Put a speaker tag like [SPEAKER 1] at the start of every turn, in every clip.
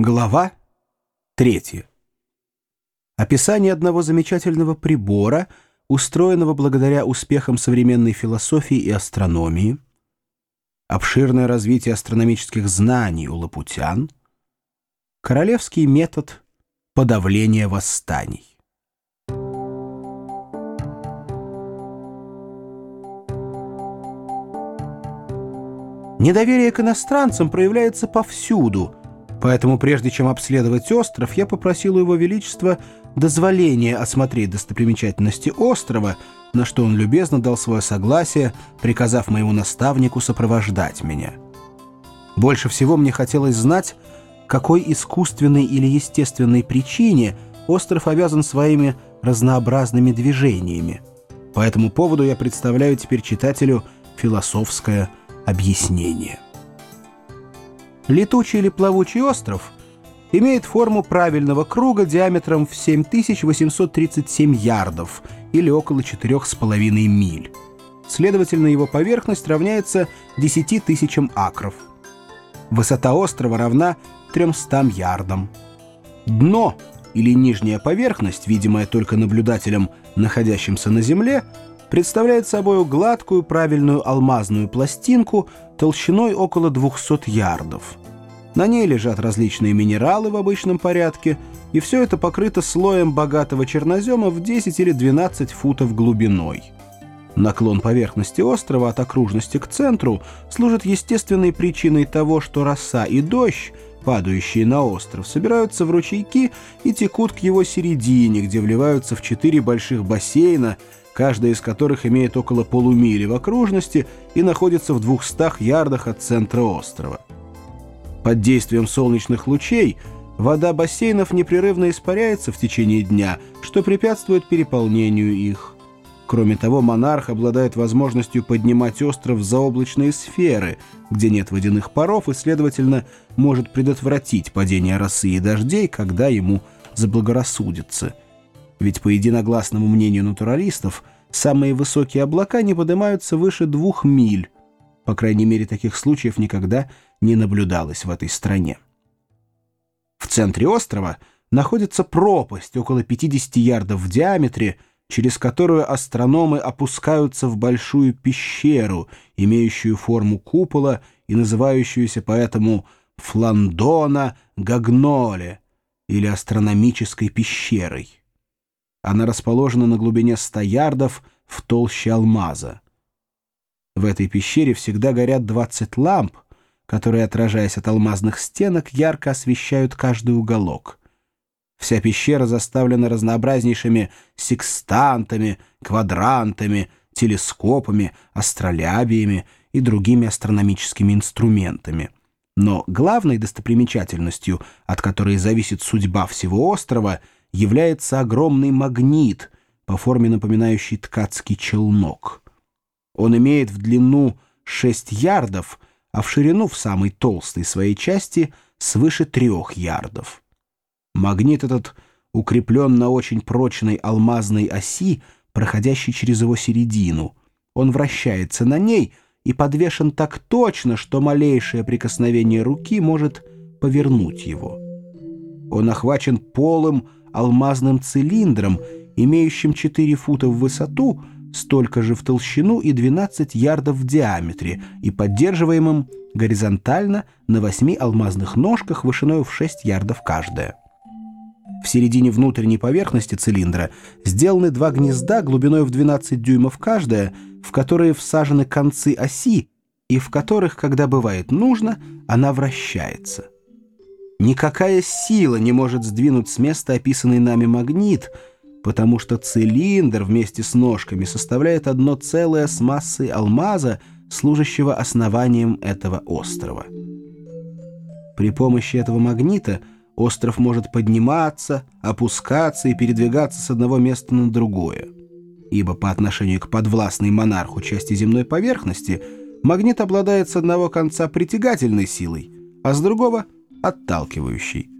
[SPEAKER 1] Глава 3. Описание одного замечательного прибора, устроенного благодаря успехам современной философии и астрономии, обширное развитие астрономических знаний у лапутян, королевский метод подавления восстаний. Недоверие к иностранцам проявляется повсюду – Поэтому прежде чем обследовать остров, я попросил у его величества дозволения осмотреть достопримечательности острова, на что он любезно дал свое согласие, приказав моему наставнику сопровождать меня. Больше всего мне хотелось знать, какой искусственной или естественной причине остров обязан своими разнообразными движениями. По этому поводу я представляю теперь читателю философское объяснение. Летучий или плавучий остров имеет форму правильного круга диаметром в 7837 ярдов или около 4,5 миль. Следовательно, его поверхность равняется 10 тысячам акров. Высота острова равна 300 ярдам. Дно или нижняя поверхность, видимая только наблюдателем, находящимся на земле, представляет собой гладкую правильную алмазную пластинку толщиной около 200 ярдов. На ней лежат различные минералы в обычном порядке, и все это покрыто слоем богатого чернозема в 10 или 12 футов глубиной. Наклон поверхности острова от окружности к центру служит естественной причиной того, что роса и дождь, падающие на остров, собираются в ручейки и текут к его середине, где вливаются в четыре больших бассейна, каждая из которых имеет около полумили в окружности и находится в двухстах ярдах от центра острова. Под действием солнечных лучей вода бассейнов непрерывно испаряется в течение дня, что препятствует переполнению их. Кроме того, монарх обладает возможностью поднимать остров в заоблачные сферы, где нет водяных паров и, следовательно, может предотвратить падение росы и дождей, когда ему заблагорассудится – ведь по единогласному мнению натуралистов, самые высокие облака не поднимаются выше двух миль. По крайней мере, таких случаев никогда не наблюдалось в этой стране. В центре острова находится пропасть около 50 ярдов в диаметре, через которую астрономы опускаются в большую пещеру, имеющую форму купола и называющуюся поэтому Фландона Гагноле или астрономической пещерой. Она расположена на глубине 100 ярдов в толще алмаза. В этой пещере всегда горят 20 ламп, которые, отражаясь от алмазных стенок, ярко освещают каждый уголок. Вся пещера заставлена разнообразнейшими секстантами, квадрантами, телескопами, астролябиями и другими астрономическими инструментами. Но главной достопримечательностью, от которой зависит судьба всего острова — является огромный магнит, по форме напоминающий ткацкий челнок. Он имеет в длину 6 ярдов, а в ширину в самой толстой своей части свыше 3 ярдов. Магнит этот укреплен на очень прочной алмазной оси, проходящей через его середину. Он вращается на ней и подвешен так точно, что малейшее прикосновение руки может повернуть его. Он охвачен полым, алмазным цилиндром, имеющим 4 фута в высоту, столько же в толщину и 12 ярдов в диаметре и поддерживаемым горизонтально на 8 алмазных ножках вышиной в 6 ярдов каждая. В середине внутренней поверхности цилиндра сделаны два гнезда глубиной в 12 дюймов каждое, в которые всажены концы оси и в которых, когда бывает нужно, она вращается. Никакая сила не может сдвинуть с места описанный нами магнит, потому что цилиндр вместе с ножками составляет одно целое с массой алмаза, служащего основанием этого острова. При помощи этого магнита остров может подниматься, опускаться и передвигаться с одного места на другое. Ибо по отношению к подвластной монарху части земной поверхности магнит обладает с одного конца притягательной силой, а с другого — отталкивающий.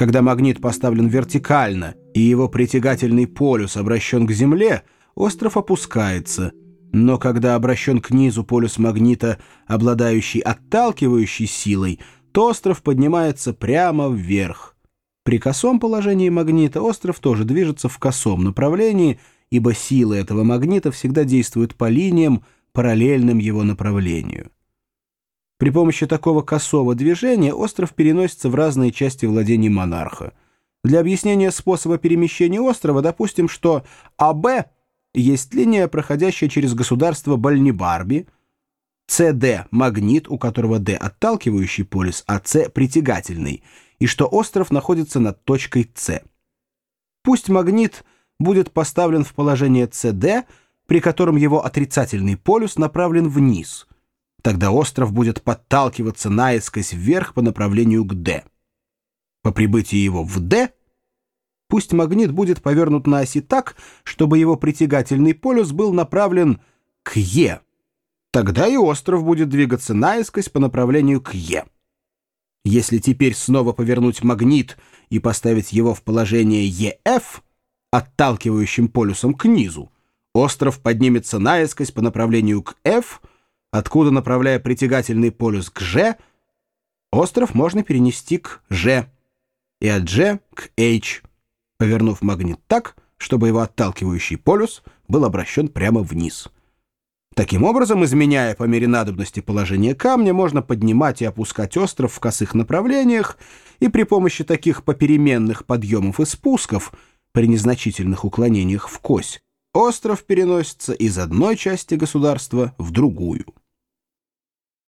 [SPEAKER 1] Когда магнит поставлен вертикально и его притягательный полюс обращен к Земле, остров опускается, но когда обращен к низу полюс магнита, обладающий отталкивающей силой, то остров поднимается прямо вверх. При косом положении магнита остров тоже движется в косом направлении, ибо силы этого магнита всегда действуют по линиям, параллельным его направлению. При помощи такого косого движения остров переносится в разные части владений монарха. Для объяснения способа перемещения острова допустим, что АБ есть линия, проходящая через государство Бальнибарби, СД — магнит, у которого Д — отталкивающий полюс, а С — притягательный, и что остров находится над точкой С. Пусть магнит будет поставлен в положение СД, при котором его отрицательный полюс направлен вниз. Тогда остров будет подталкиваться наискось вверх по направлению к Д. По прибытии его в Д пусть магнит будет повернут на оси так, чтобы его притягательный полюс был направлен к Е. Тогда и остров будет двигаться наискось по направлению к Е. Если теперь снова повернуть магнит и поставить его в положение ЕФ, отталкивающим полюсом к низу, остров поднимется наискось по направлению к F, откуда, направляя притягательный полюс к G, остров можно перенести к G и от G к H, повернув магнит так, чтобы его отталкивающий полюс был обращен прямо вниз. Таким образом, изменяя по мере надобности положение камня, можно поднимать и опускать остров в косых направлениях, и при помощи таких попеременных подъемов и спусков, при незначительных уклонениях в кось, остров переносится из одной части государства в другую.